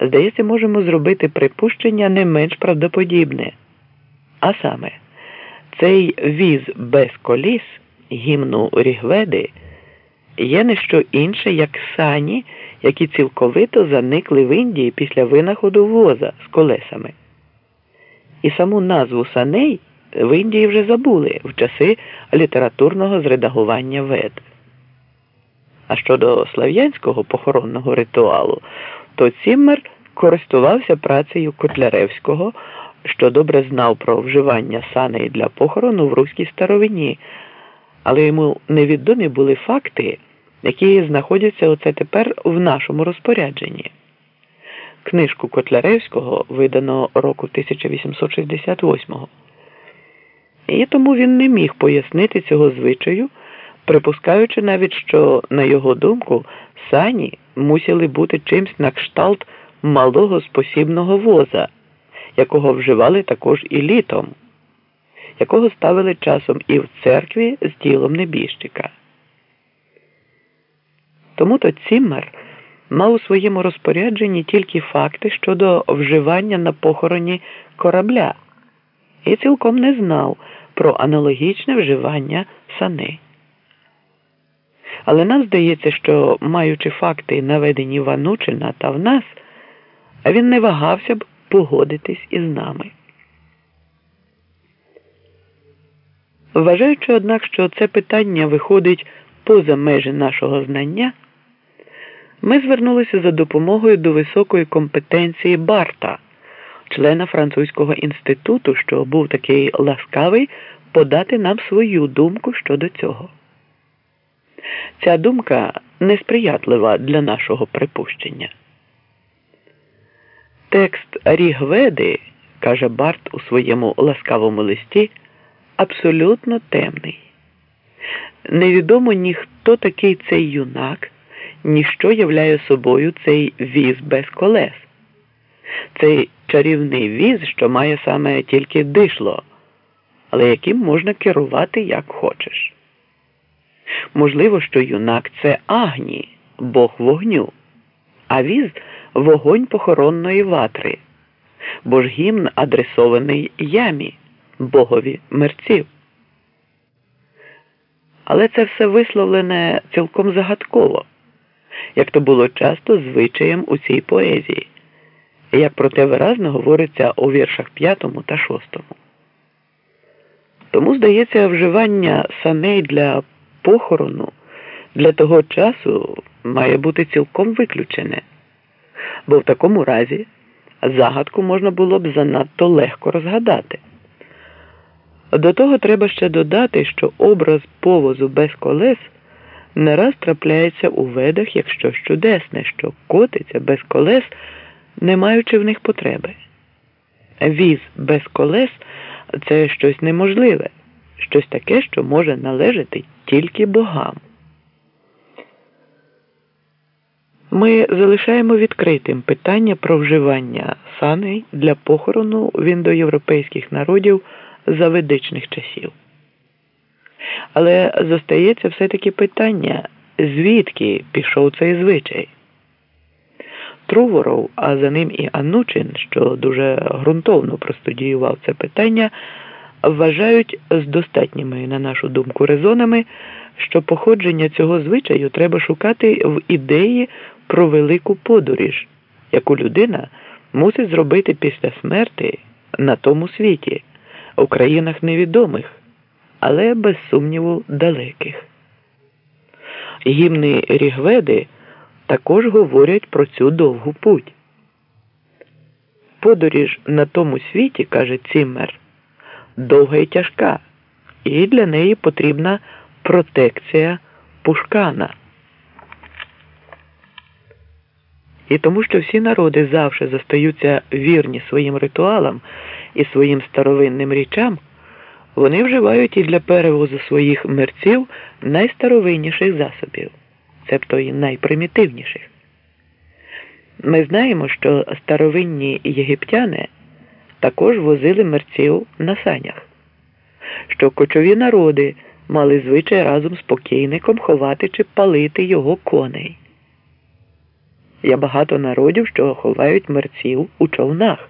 здається, можемо зробити припущення не менш правдоподібне. А саме, цей віз без коліс, гімну Рігведи, є не що інше, як сані, які цілковито заникли в Індії після винаходу воза з колесами. І саму назву саней в Індії вже забули в часи літературного зредагування вед. А щодо слав'янського похоронного ритуалу, то Ціммер користувався працею Котляревського, що добре знав про вживання саней для похорону в руській старовині, але йому невідомі були факти, які знаходяться оце тепер в нашому розпорядженні. Книжку Котляревського видано року 1868-го. І тому він не міг пояснити цього звичаю, припускаючи навіть, що, на його думку, сані мусили бути чимсь на кшталт малого спосібного воза, якого вживали також і літом, якого ставили часом і в церкві з тілом небіжчика. Тому то Ціммер мав у своєму розпорядженні тільки факти щодо вживання на похороні корабля і цілком не знав про аналогічне вживання сани. Але нам здається, що, маючи факти, наведені в Анучина та в нас, він не вагався б погодитись із нами. Вважаючи, однак, що це питання виходить поза межі нашого знання, ми звернулися за допомогою до високої компетенції Барта, члена французького інституту, що був такий ласкавий подати нам свою думку щодо цього. Ця думка несприятлива для нашого припущення. Текст Рігведи, каже Барт у своєму ласкавому листі, абсолютно темний. Невідомо ніхто такий цей юнак, ніщо являє собою цей віз без колес, цей чарівний віз, що має саме тільки дишло, але яким можна керувати як хочеш. Можливо, що юнак це агні, бог вогню, а віз вогонь похоронної ватри, бо ж гімн адресований ямі, богові мерців. Але це все висловлене цілком загадково, як то було часто звичаєм у цій поезії, як про те виразно говориться у віршах п'ятому та шостому. Тому, здається, вживання саней для похорону для того часу має бути цілком виключене, бо в такому разі загадку можна було б занадто легко розгадати. До того треба ще додати, що образ повозу без колес не раз трапляється у ведах як щось чудесне, що котиться без колес, не маючи в них потреби. Віз без колес це щось неможливе, щось таке, що може належати тільки богам. Ми залишаємо відкритим питання про вживання саней для похорону в індоєвропейських народів за ведичних часів. Але зостається все-таки питання, звідки пішов цей звичай. Труворов, а за ним і Анучин, що дуже ґрунтовно простудіював це питання вважають з достатніми, на нашу думку, резонами, що походження цього звичаю треба шукати в ідеї про велику подоріж, яку людина мусить зробити після смерти на тому світі, у країнах невідомих, але без сумніву далеких. Гімни Рігведи також говорять про цю довгу путь. Подоріж на тому світі, каже Ціммер, довга і тяжка, і для неї потрібна протекція пушкана. І тому, що всі народи завжди застаються вірні своїм ритуалам і своїм старовинним річам, вони вживають і для перевозу своїх мерців найстаровинніших засобів, цебто і найпримітивніших. Ми знаємо, що старовинні єгиптяни також возили мерців на санях, що кочові народи мали звичай разом з покійником ховати чи палити його коней. Є багато народів, що ховають мерців у човнах.